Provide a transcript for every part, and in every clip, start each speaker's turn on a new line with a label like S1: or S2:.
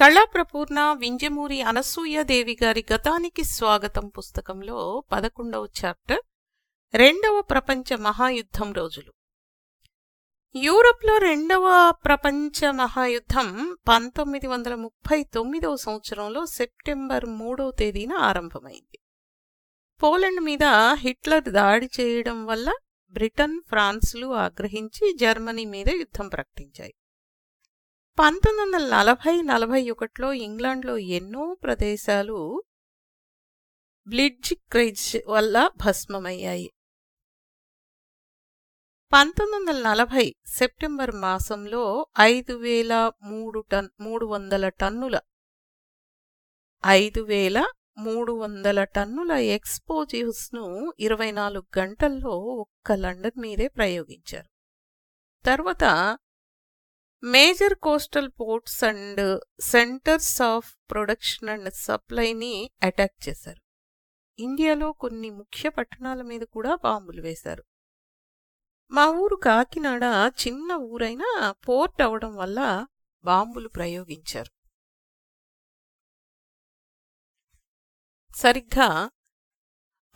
S1: కళాప్రపూర్ణ వింజమూరి అనసూయాదేవి గారి గతానికి స్వాగతం పుస్తకంలో పదకొండవ చాప్టర్ రెండవ ప్రపంచ మహాయుద్ధం రోజులు. యూరప్లో రెండవ ప్రపంచ మహాయుద్ధం పంతొమ్మిది వందల ముప్పై తొమ్మిదవ సంవత్సరంలో సెప్టెంబర్ మూడవ తేదీన ఆరంభమైంది. పోలాండ్ మీద హిట్లర్ దాడి చేయడం వల్ల బ్రిటన్ ఫ్రాన్స్లు ఆగ్రహించి జర్మనీ మీద యుద్ధం ప్రకటించాయి. పంతొమ్మిది వందల నలభై నలభై ఒకటిలో ఇంగ్లాండ్లో ఎన్నో ప్రదేశాలు బ్లిడ్జ్ క్రైజ్ వల్ల భస్మమయ్యాయి. పంతొమ్మిది వందల నలభై సెప్టెంబర్ మాసంలో ఐదు వేల మూడు టన్ మూడు వందల టన్నుల ఐదు వేల మూడు వందల టన్నుల ఎక్స్పోజివ్స్ను ఇరవై నాలుగు గంటల్లో ఒక్క లండన్ మీదే ప్రయోగించారు. తర్వాత major coastal ports and centres of production and సప్లైని attack చేశారు. ఇండియాలో కొన్ని ముఖ్య పట్టణాల మీద కూడా బాంబులు వేశారు. మా ఊరు కాకినాడ చిన్న ఊరైనా పోర్ట్ అవడం వల్ల బాంబులు ప్రయోగించారు. సరిగ్గా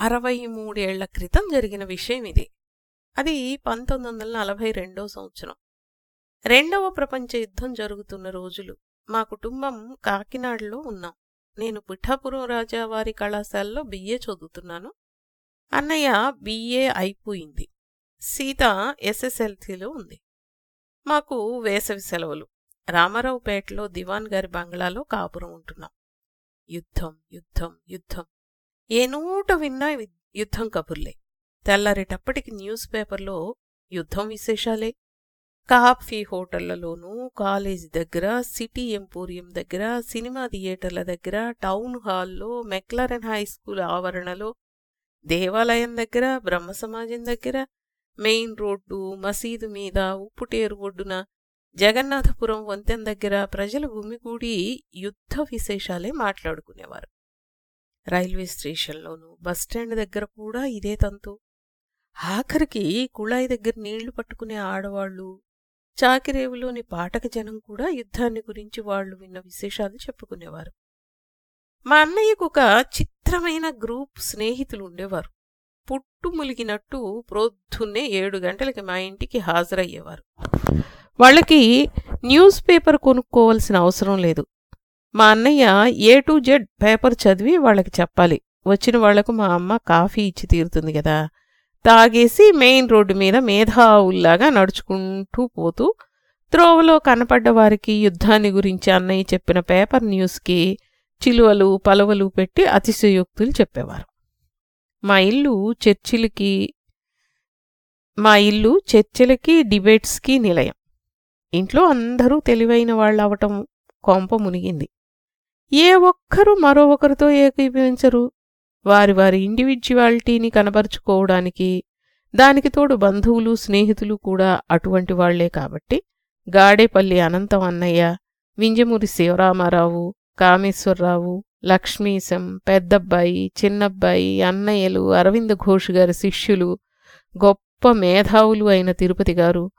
S1: అరవై మూడేళ్ళ క్రితం జరిగిన విషయం ఇది. అది పంతొమ్మిది వందల నలభై రెండో సంవత్సరం. రెండవ ప్రపంచ యుద్ధం జరుగుతున్న రోజులు. మా కుటుంబం కాకినాడలో ఉన్నాం. నేను పిఠాపురం రాజావారి కళాశాలలో బిఏ చదువుతున్నాను. అన్నయ్య బిఏ అయిపోయింది. సీత ఎస్ఎస్ఎల్సీలో ఉంది. మాకు వేసవి సెలవులు. రామారావుపేటలో దివాన్ గారి బంగ్లాలో కాపురం ఉంటున్నాం. యుద్ధం యుద్ధం యుద్ధం. ఏ నూట విన్నా యుద్ధం కబుర్లే. తెల్లారేటప్పటికి న్యూస్ పేపర్లో యుద్ధం విశేషాలే. కాఫీ హోటళ్ళలోనూ కాలేజ్ దగ్గర సిటీ ఎంపోరియం దగ్గర సినిమా థియేటర్ల దగ్గర టౌన్ హాల్లో మెక్లరన్ హై స్కూల్ ఆవరణలో దేవాలయం దగ్గర బ్రహ్మ సమాజం దగ్గర మెయిన్ రోడ్డు మసీదు మీద ఉప్పుటేరు ఒడ్డున జగన్నాథపురం వంతెన దగ్గర ప్రజలు గుమిగూడి యుద్ధ విశేషాలే మాట్లాడుకునేవారు. రైల్వే స్టేషన్లోనూ బస్టాండ్ దగ్గర కూడా ఇదే తంతు. ఆఖరికి కుళాయి దగ్గర నీళ్ళు పట్టుకునే ఆడవాళ్ళు చాకిరేవులోని పాటక జనం కూడా యుద్ధాన్ని గురించి వాళ్ళు విన్న విశేషాలు చెప్పుకునేవారు. మా అన్నయ్యకు ఒక చిత్రమైన గ్రూప్ స్నేహితులు ఉండేవారు. పుట్టు ములిగినట్టు ప్రొద్దున్నే ఏడు గంటలకి మా ఇంటికి హాజరయ్యేవారు. వాళ్ళకి న్యూస్ పేపర్ కొనుక్కోవాల్సిన అవసరం లేదు. మా అన్నయ్య ఏ టు జెడ్ పేపర్ చదివి వాళ్ళకి చెప్పాలి. వచ్చిన వాళ్ళకు మా అమ్మ కాఫీ ఇచ్చి తీరుతుంది కదా. తాగేసి మెయిన్ రోడ్డు మీద మేధావుల్లాగా నడుచుకుంటూ పోతూ త్రోవలో కనపడ్డ వారికి యుద్ధాన్ని గురించి అన్నయ్య చెప్పిన పేపర్ న్యూస్కి చిలువలు పలవలు పెట్టి అతిశయోక్తులు చెప్పేవారు. మా ఇల్లు చర్చిలకి మా ఇల్లు చర్చలకి డిబేట్స్కి నిలయం. ఇంట్లో అందరూ తెలివైన వాళ్ళు అవటం కొంప మునిగింది. ఏ ఒక్కరూ మరో ఒకరితో ఏకీభవించరు. వారి వారి ఇండివిజువాలిటీని కనబరుచుకోవడానికి దానికి తోడు బంధువులు స్నేహితులు కూడా అటువంటి వాళ్ళే కాబట్టి గాడేపల్లి అనంతం అన్నయ్య వింజమూరి శివరామారావు కామేశ్వరరావు లక్ష్మీశం పెద్దబ్బాయి చిన్నబ్బాయి అన్నయ్యలు అరవింద ఘోష్ గారి శిష్యులు గొప్ప మేధావులు అయిన తిరుపతి గారు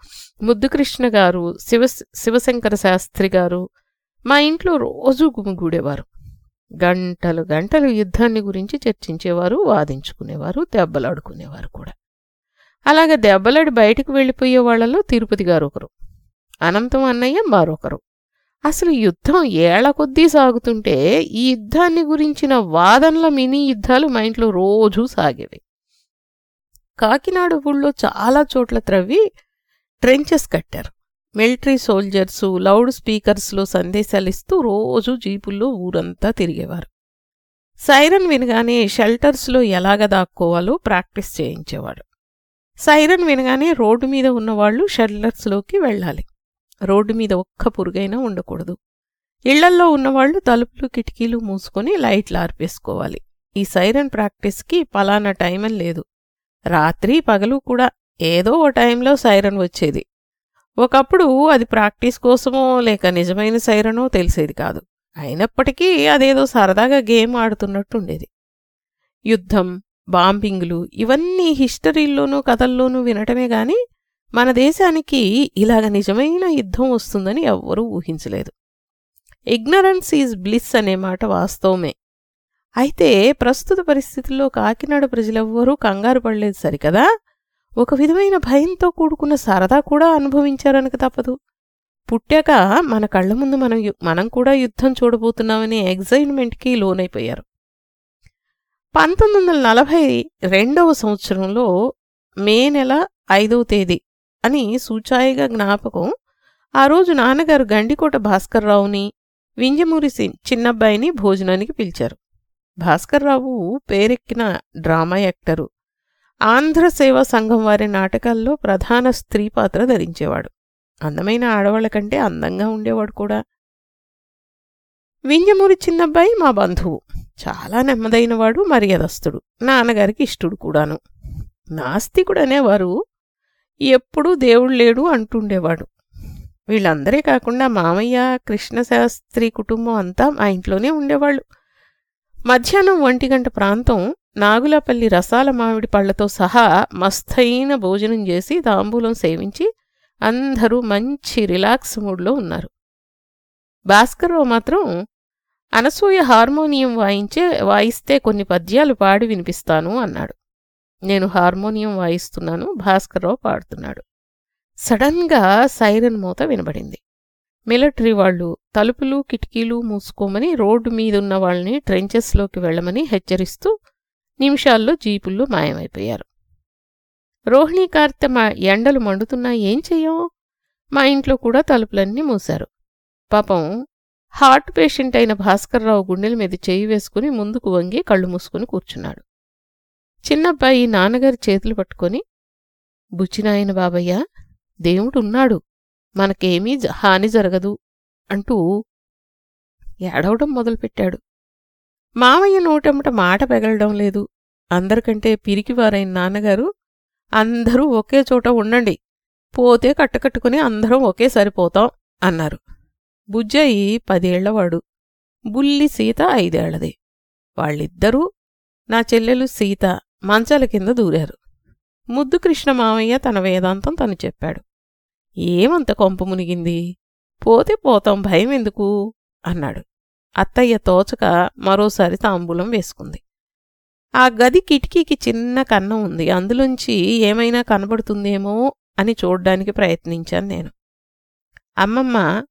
S1: ముద్దుకృష్ణ గారు శివ శివశంకర శాస్త్రి గారు మా ఇంట్లో రోజూ గుమిగూడేవారు. గంటలు గంటలు యుద్ధాన్ని గురించి చర్చించేవారు వాదించుకునేవారు దెబ్బలాడుకునేవారు కూడా. అలాగే దెబ్బలాడి బయటకు వెళ్ళిపోయే వాళ్ళలో తిరుపతి గారు ఒకరు అనంతం అన్నయ్య మరొకరు. అసలు యుద్ధం ఏళ్ళ కొద్దీ సాగుతుంటే ఈ యుద్ధాన్ని గురించిన వాదనల మినీ యుద్ధాలు మా ఇంట్లో రోజూ సాగేవి. కాకినాడ ఊళ్ళో చాలా చోట్ల త్రవ్వి ట్రెంచెస్ కట్టారు. మిలిటరీ సోల్జర్సు లౌడ్ స్పీకర్స్లో సందేశాలిస్తూ రోజు జీపుల్లో ఊరంతా తిరిగేవారు. సైరన్ వినగానే షెల్టర్స్లో ఎలాగ దాక్కోవాలో ప్రాక్టీస్ చేయించేవాడు. సైరన్ వినగానే రోడ్డు మీద ఉన్నవాళ్ళు షెల్టర్స్లోకి వెళ్ళాలి. రోడ్డు మీద ఒక్క పురుగైనా ఉండకూడదు. ఇళ్ళల్లో ఉన్నవాళ్ళు తలుపులు కిటికీలు మూసుకొని లైట్లు ఆర్పేసుకోవాలి. ఈ సైరన్ ప్రాక్టీస్కి పలానా టైమని లేదు. రాత్రి పగలు కూడా ఏదో ఓ టైంలో సైరన్ వచ్చేది. ఒకప్పుడు అది ప్రాక్టీస్ కోసమో లేక నిజమైన సైరనో తెలిసేది కాదు. అయినప్పటికీ అదేదో సరదాగా గేమ్ ఆడుతున్నట్టుండేది. యుద్ధం బాంబింగ్లు ఇవన్నీ హిస్టరీల్లోనూ కథల్లోనూ వినటమే గాని మన దేశానికి ఇలాగ నిజమైన యుద్ధం వస్తుందని ఎవ్వరూ ఊహించలేదు. ఇగ్నరెన్స్ ఈజ్ బ్లిస్ అనే మాట వాస్తవమే. అయితే ప్రస్తుత పరిస్థితుల్లో కాకినాడ ప్రజలెవ్వరూ కంగారు పడలేదు సరికదా? ఒక విధమైన భయంతో కూడుకున్న సరదా కూడా అనుభవించారనక తప్పదు. పుట్టాక మన కళ్ళ ముందు మనం మనం కూడా యుద్ధం చూడబోతున్నామనే ఎగ్జైట్మెంట్కి లోనైపోయారు. పంతొమ్మిది వందల నలభై రెండవ సంవత్సరంలో మే నెల ఐదవ తేదీ అని సూచాయిగా జ్ఞాపకం ఆ రోజు నాన్నగారు గండికోట భాస్కర్రావుని వింజమూరి సి- చిన్నబ్బాయిని భోజనానికి పిలిచారు. భాస్కర్రావు పేరెక్కిన డ్రామా యాక్టరు. ఆంధ్ర సేవా సంఘం వారి నాటకాల్లో ప్రధాన స్త్రీ పాత్ర ధరించేవాడు. అందమైన ఆడవాళ్ళ కంటే అందంగా ఉండేవాడు కూడా. వింజమూరి చిన్నబ్బాయి మా బంధువు. చాలా నెమ్మదైనవాడు మర్యాదస్తుడు. నాన్నగారికి ఇష్టుడు కూడాను. నాస్తికుడనేవారు ఎప్పుడూ దేవుడు లేడు అంటుండేవాడు. వీళ్ళందరే కాకుండా మామయ్య కృష్ణశాస్త్రి కుటుంబం అంతా మా ఇంట్లోనే ఉండేవాళ్ళు. మధ్యాహ్నం ఒంటి గంట ప్రాంతం నాగులపల్లి రసాల మామిడి పళ్ళతో సహా మస్తైన భోజనం చేసి తాంబూలం సేవించి అందరూ మంచి రిలాక్స్ మూడ్లో ఉన్నారు. భాస్కర్రావు మాత్రం అనసూయ హార్మోనియం వాయించే వాయిస్తే కొన్ని పద్యాలు పాడి వినిపిస్తాను అన్నాడు. నేను హార్మోనియం వాయిస్తున్నాను భాస్కర్రావు పాడుతున్నాడు. సడన్గా సైరన్ మూత వినబడింది. మిలిటరీ వాళ్ళు తలుపులు కిటికీలు మూసుకోమని రోడ్డు మీదున్న వాళ్ళని ట్రెంచెస్లోకి వెళ్ళమని హెచ్చరిస్తూ నిమిషాల్లో జీపుల్లో మాయమైపోయారు. రోహిణీ కార్తె మా ఎండలు మండుతున్నా ఏం చెయ్యం? మా ఇంట్లో కూడా తలుపులన్నీ మూశారు. పాపం హార్ట్ పేషెంట్ అయిన భాస్కర్రావు గుండెల మీద చేయి వేసుకుని ముందుకు వంగి కళ్ళు మూసుకుని కూర్చున్నాడు. చిన్నబ్బాయి నాన్నగారి చేతులు పట్టుకొని బుచ్చినాయన బాబయ్య దేవుడున్నాడు మనకేమీ జ- హాని జరగదు అంటూ ఏడవడం మొదలుపెట్టాడు. మామయ్య నోటెమ్మట మాట పెగలడం లేదు. అందరికంటే పిరికివారైన నాన్నగారు అందరూ ఒకే చోట ఉండండి. పోతే కట్టకట్టుకుని అందరం ఒకేసారి పోతాం అన్నారు. బుజ్జయి పదేళ్ళవాడు. బుల్లి సీత ఐదేళ్ళది. వాళ్ళిద్దరూ నా చెల్లెలు సీత మంచాల కింద దూరారు. ముద్దు కృష్ణ మామయ్య తన వేదాంతం తను చెప్పాడు. ఏమంత కొంప మునిగింది? పోతే పోతాం భయం ఎందుకు అన్నాడు. అత్తయ్య తోచక మరోసారి తాంబూలం వేసుకుంది. ఆ గది కిటికీకి చిన్న కన్నం ఉంది. అందులోంచి ఏమైనా కనబడుతుందేమో అని చూడ్డానికి ప్రయత్నించాను నేను. అమ్మమ్మ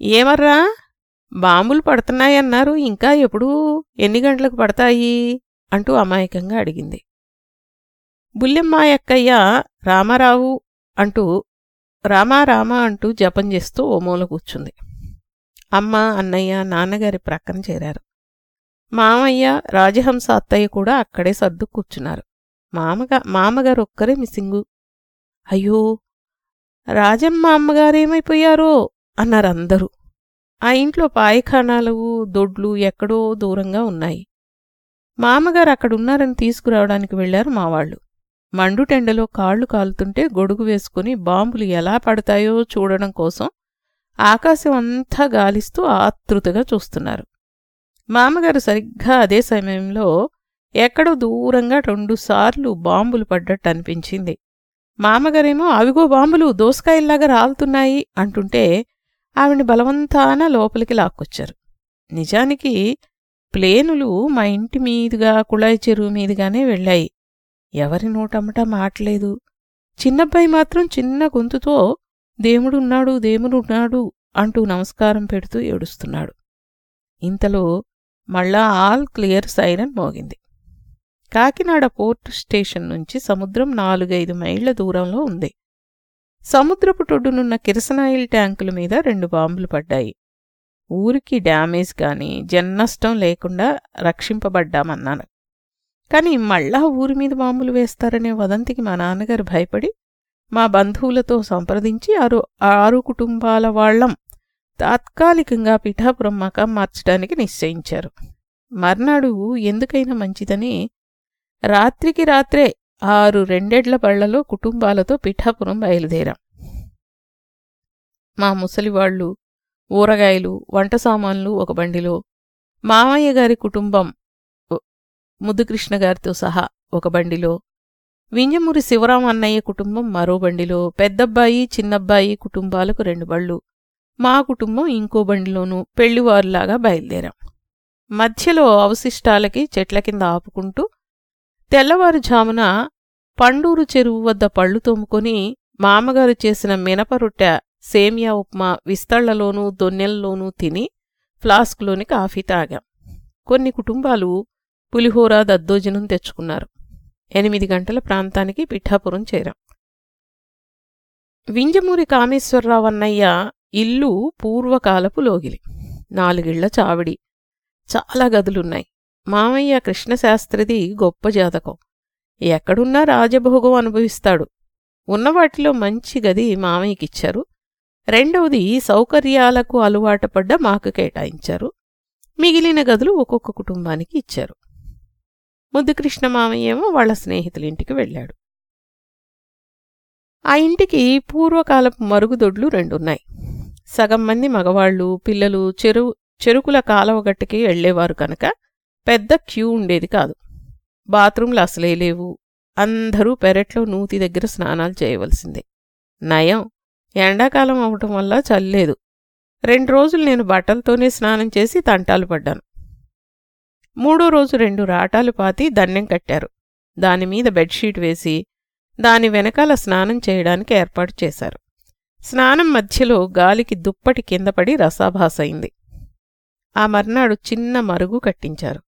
S1: ఏమర్రా? బాంబులు పడుతున్నాయన్నారు. ఇంకా ఎప్పుడూ ఎన్ని గంటలకు పడతాయి? అంటూ అమాయకంగా అడిగింది. బుల్లెమ్మాయక్కయ్య రామారావు అంటూ రామారామ అంటూ జపం చేస్తూ ఓ మూల కూర్చుంది. అమ్మ అన్నయ్య నాన్నగారి ప్రక్కన చేరారు. మామయ్య రాజహంస అత్తయ్య కూడా అక్కడే సర్దు కూర్చున్నారు. మామగా మామగారు ఒక్కరే మిస్సింగు. అయ్యో రాజమ్మ అమ్మగారేమైపోయారో అన్నారు అందరూ ఆ ఇంట్లో పాయఖానాలు దొడ్లు ఎక్కడో దూరంగా ఉన్నాయి. మామగారు అక్కడున్నారని తీసుకురావడానికి వెళ్ళారు మావాళ్ళు మండుటెండలో కాళ్ళు కాలుతుంటే గొడుగు వేసుకుని బాంబులు ఎలా పడతాయో చూడడం కోసం ఆకాశం అంతా గాలిస్తూ ఆతృతగా చూస్తున్నారు. మామగారు సరిగ్గా అదే సమయంలో ఎక్కడో దూరంగా రెండుసార్లు బాంబులు పడ్డట్టు అనిపించింది. మామగారేమో అవిగో బాంబులు దోసకాయల్లాగా రాలుతున్నాయి అంటుంటే ఆవిడ్ని బలవంతాన లోపలికి లాక్కొచ్చారు. నిజానికి ప్లేనులు మా ఇంటి మీదుగా కుళాయి చెరువు మీదుగానే వెళ్ళాయి. ఎవరి నోటమ్మట మాట్లేదు. చిన్నబ్బాయి మాత్రం చిన్న గొంతుతో దేవుడున్నాడు దేవుడున్నాడు అంటూ నమస్కారం పెడుతూ ఏడుస్తున్నాడు. ఇంతలో మళ్ళా ఆల్ క్లియర్ సైరన్ మోగింది. కాకినాడ పోర్ట్ స్టేషన్ నుంచి సముద్రం నాలుగైదు మైళ్ళ దూరంలో ఉంది. సముద్రపు టొడ్డునున్న కిరసనాయిల్ ట్యాంకుల మీద రెండు బాంబులు పడ్డాయి. ఊరికి డ్యామేజ్ గాని జన్నష్టం లేకుండా రక్షింపబడ్డామన్నాను. కాని మళ్ళా ఊరి మీద బాంబులు వేస్తారనే వదంతికి మా నాన్నగారు భయపడి మా బంధువులతో సంప్రదించి ఆరు ఆరు కుటుంబాల వాళ్ళం తాత్కాలికంగా పిఠాపురం మకాం మార్చడానికి నిశ్చయించారు. మర్నాడు ఎందుకైనా మంచిదని రాత్రికి రాత్రే ఆరు రెండేళ్ళ బళ్ళలో కుటుంబాలతో పిఠాపురం బయలుదేరాం. మా ముసలివాళ్ళు ఊరగాయలు వంట సామాన్లు ఒక బండిలో మామయ్య గారి కుటుంబం ముద్దుకృష్ణ గారితో సహా ఒక బండిలో వింజమూరి శివరాం అన్నయ్య కుటుంబం మరో బండిలో పెద్దబ్బాయి చిన్నబ్బాయి కుటుంబాలకు రెండు బళ్ళు. మా కుటుంబం ఇంకో బండిలోనూ పెళ్ళివారులాగా బయలుదేరాం. మధ్యలో అవశిష్టాలకి చెట్ల కింద ఆపుకుంటూ తెల్లవారుజామున పండూరు చెరువు వద్ద పళ్ళు తోముకొని మామగారు చేసిన మినపరొట్టె సేమియా ఉప్మా విస్తళ్ళలోనూ దొన్నెల్లోనూ తిని ఫ్లాస్క్లోని కాఫీ తాగాం. కొన్ని కుటుంబాలు పులిహోర దద్దోజనం తెచ్చుకున్నారు. ఎనిమిది గంటల ప్రాంతానికి పిఠాపురం చేరాం. వింజమూరి కామేశ్వరరావు అన్నయ్య ఇల్లు పూర్వకాలపు లోగిలి. నాలుగిళ్ళ చావిడి. చాలా గదులున్నాయి. మామయ్య కృష్ణశాస్త్రిది గొప్ప జాతకం. ఎక్కడున్నా రాజభోగం అనుభవిస్తాడు. ఉన్నవాటిలో మంచి గది మామయ్యకిచ్చారు. రెండవది సౌకర్యాలకు అలవాటపడ్డ మాకు కేటాయించారు. మిగిలిన గదులు ఒక్కొక్క కుటుంబానికి ఇచ్చారు. ముద్దుకృష్ణ మామయ్య ఏమో వాళ్ళ స్నేహితులింటికి వెళ్ళాడు. ఆ ఇంటికి పూర్వకాలపు మరుగుదొడ్లు రెండున్నాయి. సగం మంది మగవాళ్ళు పిల్లలు చెరువు చెరుకుల కాలవగట్టుకి వెళ్ళేవారు కనుక పెద్ద క్యూ ఉండేది కాదు. బాత్రూంలు అసలే లేవు. అందరూ పెరట్లో నూతి దగ్గర స్నానాలు చేయవలసిందే. నయం. ఎండాకాలం అవటం వల్ల చల్లేదు. రెండు రోజులు నేను బట్టలతోనే స్నానం చేసి తంటాలు పడ్డాను. మూడో రోజు రెండు రాటాలు పాతి దన్నెం కట్టారు. దానిమీద బెడ్షీట్ వేసి దాని వెనకాల స్నానం చేయడానికి ఏర్పాటు చేశారు. స్నానం మధ్యలో గాలికి దుప్పటి కిందపడి రసాభాసైంది ఆ మర్నాడు చిన్న మరుగు కట్టించారు.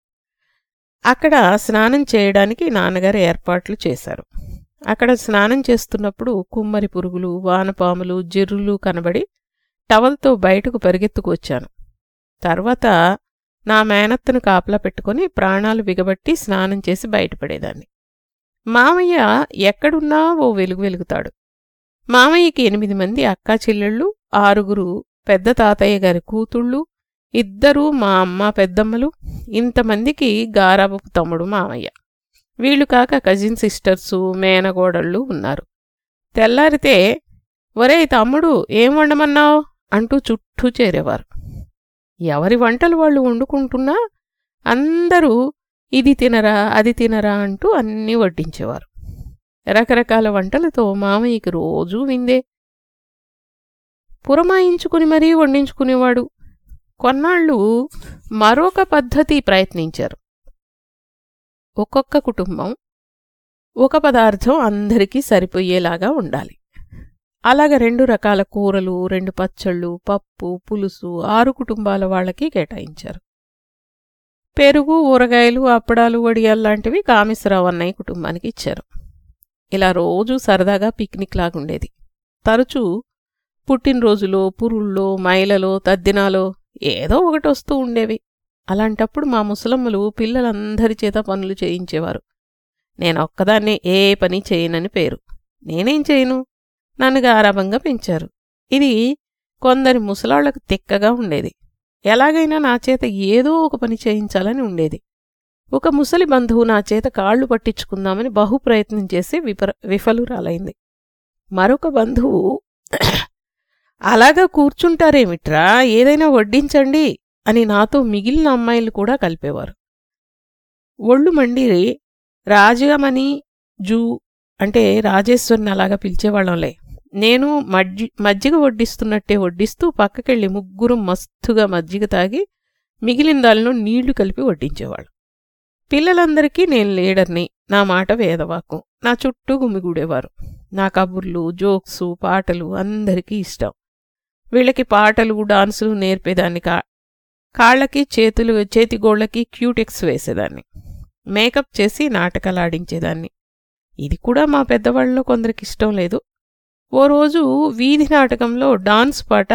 S1: అక్కడ స్నానం చేయడానికి నాన్నగారు ఏర్పాట్లు చేశారు. అక్కడ స్నానం చేస్తున్నప్పుడు కుమ్మరి పురుగులు వానపాములు జిర్రులు కనబడి టవల్తో బయటకు పరిగెత్తుకు వచ్చాను. తర్వాత నా మేనత్తను కాపలా పెట్టుకుని ప్రాణాలు బిగబట్టి స్నానం చేసి బయటపడేదాన్ని. మామయ్య ఎక్కడున్నా ఓ వెలుగు వెలుగుతాడు. మామయ్యకి ఎనిమిది మంది అక్కా చెల్లెళ్ళు ఆరుగురు పెద్ద తాతయ్య గారి కూతుళ్ళు ఇద్దరూ మా అమ్మ పెద్దమ్మలు ఇంతమందికి గారాబపు తమ్ముడు మామయ్య. వీళ్ళు కాక కజిన్ సిస్టర్సు మేనగోడళ్ళు ఉన్నారు. తెల్లారితే ఒరే తమ్ముడు ఏం వండమన్నావు? అంటూ చుట్టూ చేరేవారు. ఎవరి వంటలు వాళ్ళు వండుకుంటున్నా అందరూ ఇది తినరా అది తినరా అంటూ అన్నీ వడ్డించేవారు. రకరకాల వంటలతో మామయ్యకి రోజూ విందే. పురమాయించుకుని మరీ వండించుకునేవాడు. కొన్నాళ్ళు మరొక పద్ధతి ప్రయత్నించారు. ఒక్కొక్క కుటుంబం ఒక పదార్థం అందరికీ సరిపోయేలాగా ఉండాలి. అలాగ రెండు రకాల కూరలు రెండు పచ్చళ్ళు పప్పు పులుసు ఆరు కుటుంబాల వాళ్ళకి కేటాయించారు. పెరుగు ఊరగాయలు అప్పడాలు వడియాల్లాంటివి కామేశ్వరరావు అన్నయ్య కుటుంబానికి ఇచ్చారు. ఇలా రోజూ సరదాగా పిక్నిక్ లాగుండేది. తరచూ పుట్టినరోజులో పురుళ్ళో మైలలో తద్దినాలో ఏదో ఒకటి వస్తూ ఉండేవి. అలాంటప్పుడు మా ముసలమ్మలు పిల్లలందరి చేత పనులు చేయించేవారు. నేనొక్కదాన్నే ఏ పని చేయనని పేరు. నేనేం చేయను? నన్ను గారాభంగా పెంచారు. ఇది కొందరి ముసలాళ్ళకు తిక్కగా ఉండేది. ఎలాగైనా నా చేత ఏదో ఒక పని చేయించాలని ఉండేది. ఒక ముసలి బంధువు నా చేత కాళ్ళు పట్టించుకుందామని బహు ప్రయత్నం చేసి విపర విఫలురాలైంది. మరొక బంధువు అలాగా కూర్చుంటారేమిట్రా? ఏదైనా వడ్డించండి అని నాతో మిగిలిన అమ్మాయిలు కూడా కలిపేవారు. ఒళ్ళు మండి రాజమని జూ అంటే రాజేశ్వరిని అలాగా పిలిచేవాళ్ళంలే. నేను మజ్జి మజ్జిగ వడ్డిస్తున్నట్టే వడ్డిస్తూ పక్కకెళ్ళి ముగ్గురు మస్తుగా మజ్జిగ తాగి మిగిలిన దానిలో నీళ్ళు కలిపి వడ్డించేవాళ్ళు. పిల్లలందరికీ నేను లీడర్ని. నా మాట వేదవాకు నా చుట్టూ గుమిగూడేవారు నా కబుర్లు జోక్సు పాటలు అందరికీ ఇష్టం. వీళ్ళకి పాటలు డాన్సులు నేర్పేదాన్ని కా కాళ్ళకి చేతులు చేతిగోళ్ళకి క్యూటెక్స్ వేసేదాన్ని. మేకప్ చేసి నాటకాలు ఆడించేదాన్ని. ఇది కూడా మా పెద్దవాళ్ళలో కొందరికి ఇష్టం లేదు. ఓ రోజు వీధి నాటకంలో డాన్స్ పాట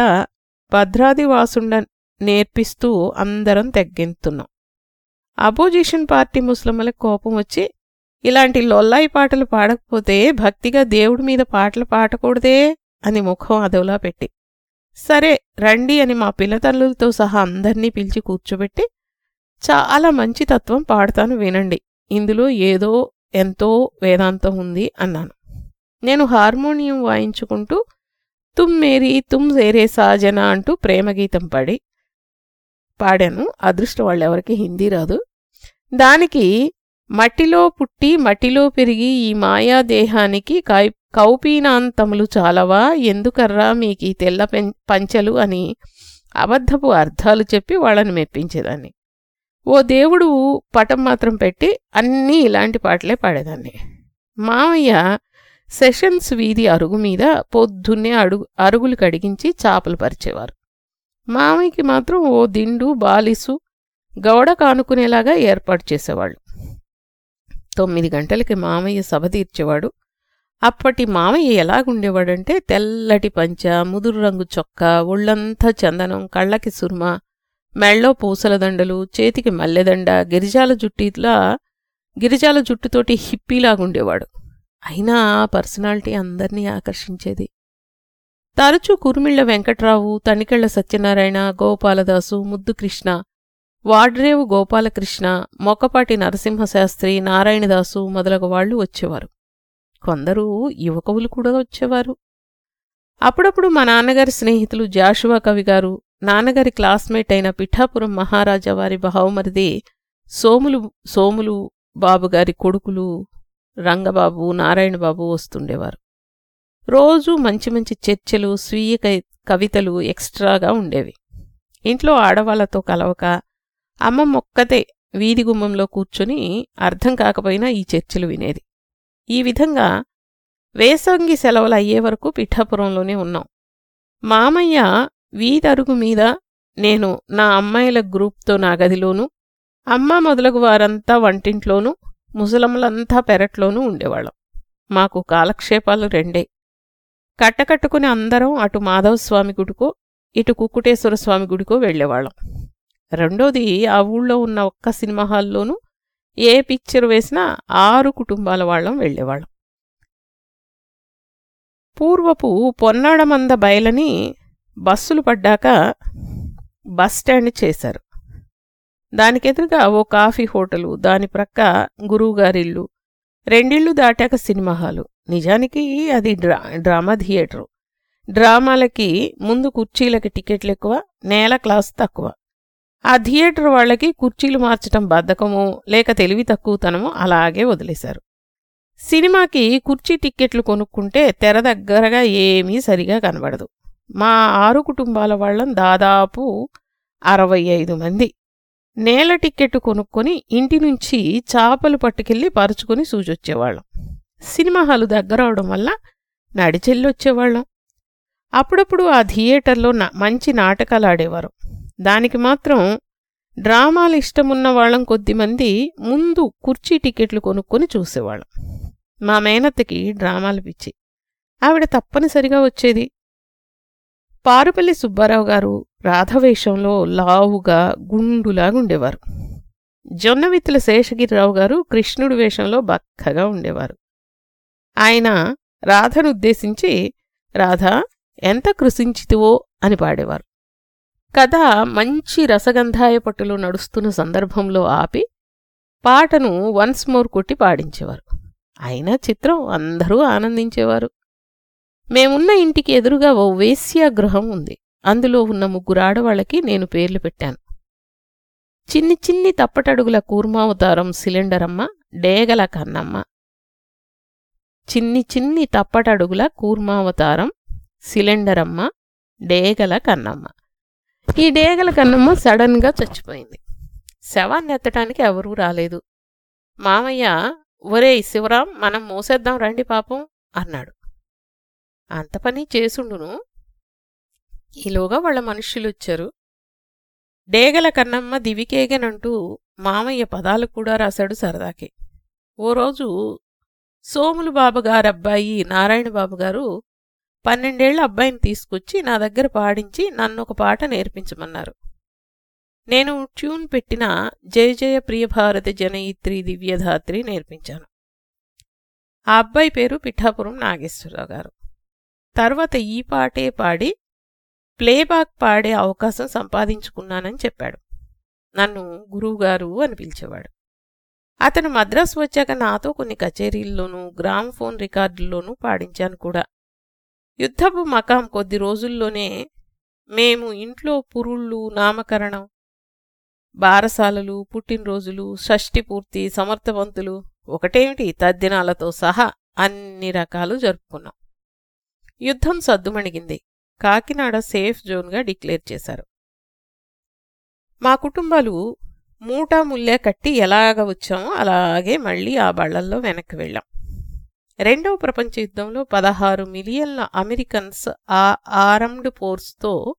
S1: భద్రాది వాసుండ నేర్పిస్తూ అందరం తెగ్గెంతున్నాం అపోజిషన్ పార్టీ ముస్లింలకు కోపం వచ్చి ఇలాంటి లొల్లాయి పాటలు పాడకపోతే భక్తిగా దేవుడి మీద పాటలు పాడకూడదే అని ముఖం అదవులా పెట్టి. సరే రండి అని మా పిల్లతల్లులతో సహా అందర్నీ పిలిచి కూర్చోబెట్టి చాలా మంచి తత్వం పాడతాను వినండి. ఇందులో ఏదో ఎంతో వేదాంతం ఉంది అన్నాను. నేను హార్మోనియం వాయించుకుంటూ తుమ్ మేరీ తుమ్ సేరే సాజన అంటూ ప్రేమగీతం పాడి పాడాను. అదృష్టం వాళ్ళెవరికి హిందీ రాదు. దానికి మట్టిలో పుట్టి మట్టిలో పెరిగి ఈ మాయా దేహానికి కౌపీనాంతములు చాలవా? ఎందుకర్రా మీకు ఈ తెల్ల పెం- పంచెలు అని అబద్ధపు అర్థాలు చెప్పి వాళ్ళని మెప్పించేదాన్ని. ఓ దేవుడు పటం మాత్రం పెట్టి అన్నీ ఇలాంటి పాటలే పాడేదాన్ని. మామయ్య సెషన్స్ వీధి అరుగు మీద పొద్దున్నే అడుగు అరుగులు కడిగించి చాపలు పరిచేవారు. మామయ్యకి మాత్రం ఓ దిండు బాలిసు గౌడ కానుకునేలాగా ఏర్పాటు చేసేవాళ్ళు. తొమ్మిది గంటలకి మామయ్య సభ తీర్చేవాడు. అప్పటి మామయ్య ఎలాగుండేవాడంటే తెల్లటి పంచ ముదురు రంగు చొక్కా ఒళ్ళంతా చందనం కళ్ళకి సుర్మ మెళ్ళో పూసల దండలు చేతికి మల్లెదండ గిరిజాల జుట్టిలా గిరిజాల జుట్టుతోటి హిప్పీలాగుండేవాడు. అయినా ఆ పర్సనాలిటీ అందర్నీ ఆకర్షించేది. తరచూ కుర్మిళ్ళ వెంకట్రావు తనికెళ్ళ సత్యనారాయణ గోపాలదాసు ముద్దుకృష్ణ వాడ్రేవు గోపాలకృష్ణ మొక్కపాటి నరసింహశాస్త్రి నారాయణదాసు మొదలగు వాళ్ళు వచ్చేవారు. కొందరు యువకవులు కూడా వచ్చేవారు. అప్పుడప్పుడు మా నాన్నగారి స్నేహితులు జాషువా కవి గారు నాన్నగారి క్లాస్మేట్ అయిన పిఠాపురం మహారాజా వారి బహుమరిది సోములు సోములు బాబుగారి కొడుకులు రంగబాబు నారాయణబాబు వస్తుండేవారు. రోజూ మంచి మంచి చర్చలు స్వీయ కవితలు ఎక్స్ట్రాగా ఉండేవి. ఇంట్లో ఆడవాళ్ళతో కలవక అమ్మ మొక్కతే వీధి గుమ్మంలో కూర్చుని అర్థం కాకపోయినా ఈ చర్చలు వినేది. ఈ విధంగా వేసంగి సెలవులు అయ్యే వరకు పిఠాపురంలోనే ఉన్నాం. మామయ్య వీధరుగు మీద నేను నా అమ్మాయిల గ్రూప్తో నా గదిలోనూ అమ్మ మొదలగు వారంతా వంటింట్లోనూ ముసలమ్మలంతా పెరట్లోనూ ఉండేవాళ్ళం. మాకు కాలక్షేపాలు రెండే. కట్టకట్టుకుని అందరం అటు మాధవస్వామి గుడికో ఇటు కుక్కుటేశ్వర స్వామి గుడికో వెళ్ళేవాళ్ళం. రెండోది ఆ ఊళ్ళో ఉన్న ఒక్క సినిమా హాల్లోనూ ఏ పిక్చర్ వేసినా ఆరు కుటుంబాల వాళ్ళం వెళ్ళేవాళ్ళం. పూర్వపు పొన్నాడమంద బయలని బస్సులు పడ్డాక బస్ స్టాండ్ చేశారు. దానికెదురుగా ఓ కాఫీ హోటలు దాని ప్రక్క గురువుగారిల్లు. రెండిళ్ళు దాటాక సినిమా హాలు. నిజానికి అది డ్రా డ్రామా థియేటరు. డ్రామాలకి ముందు కుర్చీలకి టికెట్లు ఎక్కువ నేల క్లాస్ తక్కువ. ఆ థియేటర్ వాళ్ళకి కుర్చీలు మార్చటం బద్ధకమో లేక తెలివి తక్కువతనమో అలాగే వదిలేశారు. సినిమాకి కుర్చీ టిక్కెట్లు కొనుక్కుంటే తెర దగ్గరగా ఏమీ సరిగా కనబడదు. మా ఆరు కుటుంబాల వాళ్ళం దాదాపు అరవై ఐదు మంది. నేల టిక్కెట్టు కొనుక్కొని ఇంటి నుంచి చాపలు పట్టుకెళ్ళి పరుచుకొని సూచొచ్చేవాళ్ళం. సినిమా హాలు దగ్గర అవడం వల్ల నడిచెళ్ళొచ్చేవాళ్ళం. అప్పుడప్పుడు ఆ థియేటర్లో మంచి నాటకాలు ఆడేవారు. దానికి మాత్రం డ్రామాలు ఇష్టమున్న వాళ్ళం కొద్దిమంది ముందు కుర్చీ టికెట్లు కొనుక్కొని చూసేవాళ్ళం. మా మేనత్తకి డ్రామాలు పిచ్చి. ఆవిడ తప్పనిసరిగా వచ్చేది పారుపల్లి సుబ్బారావు గారు రాధవేషంలో లావుగా గుండులాగుండేవారు జొన్నవిత్తుల శేషగిరిరావు గారు కృష్ణుడి వేషంలో బక్కగా ఉండేవారు. ఆయన రాధనుద్దేశించి రాధ ఎంత కృషించితివో అని పాడేవారు. కథ మంచి రసగంధాయ పట్టులో నడుస్తున్న సందర్భంలో ఆపి పాటను వన్స్ మోర్ కొట్టి పాడించేవారు. అయినా చిత్రం అందరూ ఆనందించేవారు. మేమున్న ఇంటికి ఎదురుగా ఓ వేశ్యా గృహం ఉంది. అందులో ఉన్న ముగ్గురు ఆడవాళ్ళకి నేను పేర్లు పెట్టాను. చిన్ని చిన్ని తప్పటడుగుల కూర్మావతారం సిలిండరమ్మ డేగల కన్నమ్మ. చిన్ని చిన్ని తప్పటడుగుల కూర్మావతారం సిలిండరమ్మ డేగల కన్నమ్మ. ఈ డేగల కన్నమ్మ సడన్గా చచ్చిపోయింది. శవాన్ని ఎత్తటానికి ఎవరూ రాలేదు. మామయ్య ఒరేయ్ శివరాం మనం మోసేద్దాం రండి పాపం అన్నాడు. అంత పని చేసుండును. ఈలోగా వాళ్ళ మనుష్యులు వచ్చారు డేగల కన్నమ్మ దివికేగనంటూ మామయ్య పదాలు కూడా రాశాడు సరదాకి. ఓ రోజు సోములు బాబుగారబ్బాయి నారాయణ బాబు గారు పన్నెండేళ్ళ అబ్బాయిని తీసుకొచ్చి నా దగ్గర పాడించి నన్ను ఒక పాట నేర్పించమన్నారు. నేను ట్యూన్ పెట్టిన జయ జయ ప్రియభారతి జనయిత్రి దివ్యధాత్రి నేర్పించాను. ఆ అబ్బాయి పేరు పిఠాపురం నాగేశ్వరరావు గారు. తర్వాత ఈ పాటే పాడి ప్లేబాక్ పాడే అవకాశం సంపాదించుకున్నానని చెప్పాడు. నన్ను గురువుగారు అని పిలిచేవాడు. అతను మద్రాసు వచ్చాక నాతో కొన్ని కచేరీల్లోనూ గ్రామ్ఫోన్ రికార్డుల్లోనూ పాడించాను కూడా. యుద్ధపు మకాం కొద్ది రోజుల్లోనే మేము ఇంట్లో పురుళ్ళు నామకరణం బారసాలలు పుట్టినరోజులు షష్ఠి పూర్తి సమర్థవంతులు ఒకటేమిటి తద్దినాలతో సహా అన్ని రకాలు జరుపుకున్నాం. యుద్ధం సద్దుమణిగింది. కాకినాడ సేఫ్ జోన్గా డిక్లేర్ చేశారు. మా కుటుంబాలు మూటా ముల్లే కట్టి ఎలాగ వచ్చామో అలాగే మళ్ళీ ఆ బళ్ళల్లో వెనక్కి వెళ్ళాం. రెండవ ప్రపంచ యుద్ధంలో పదహారు మిలియన్ల అమెరికన్స్ ఆ ఆర్మ్డ్ ఫోర్స్తో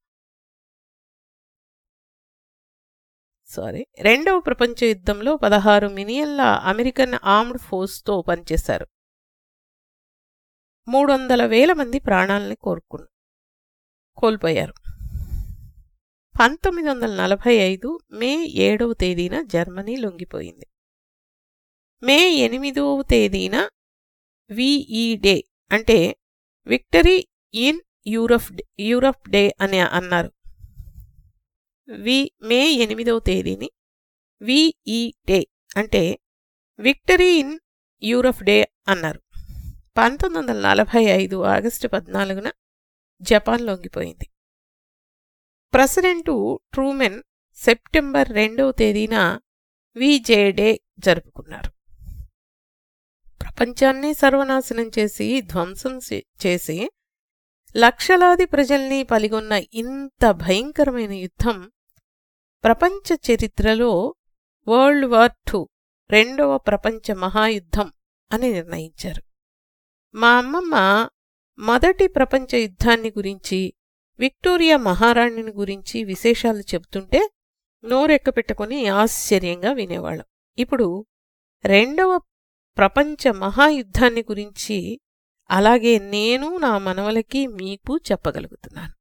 S1: సారీ రెండవ ప్రపంచ యుద్ధంలో పదహారు మిలియన్ల అమెరికన్ ఆర్మ్డ్ ఫోర్స్తో పనిచేశారు. మూడు వందల వేల మంది ప్రాణాలని కోరుకున్నారు. కోల్పోయారు. పంతొమ్మిది వందల నలభై ఐదు మే ఏడవ తేదీన జర్మనీ లొంగిపోయింది. మే ఎనిమిదవ తేదీన విఈ డే అంటే victory in Europe Europe day అని అన్నారు. వి మే ఎనిమిదవ తేదీని విఈ డే అంటే విక్టరీ ఇన్ యూరప్ డే అన్నారు. పంతొమ్మిది వందల నలభై ఐదు ఆగస్టు పద్నాలుగున జపాన్ లొంగిపోయింది ప్రెసిడెంటు ట్రూమెన్ సెప్టెంబర్ రెండవ తేదీన విజే డే జరుపుకున్నారు. ప్రపంచాన్ని సర్వనాశనం చేసి ధ్వంసం చేసి లక్షలాది ప్రజల్ని పలిగొన్న ఇంత భయంకరమైన యుద్ధం ప్రపంచ చరిత్రలో వరల్డ్ వార్ టూ రెండవ ప్రపంచ మహాయుద్ధం అని నిర్ణయించారు. మా అమ్మమ్మ మొదటి ప్రపంచ యుద్ధాన్ని గురించి విక్టోరియా మహారాణిని గురించి విశేషాలు చెబుతుంటే నోరెక్కపెట్టుకుని ఆశ్చర్యంగా వినేవాళ్ళం. ఇప్పుడు రెండవ ప్రపంచ మహాయుద్ధాన్ని గురించి అలాగే నేను నా మనవలకి మీకు చెప్పగలుగుతున్నాను.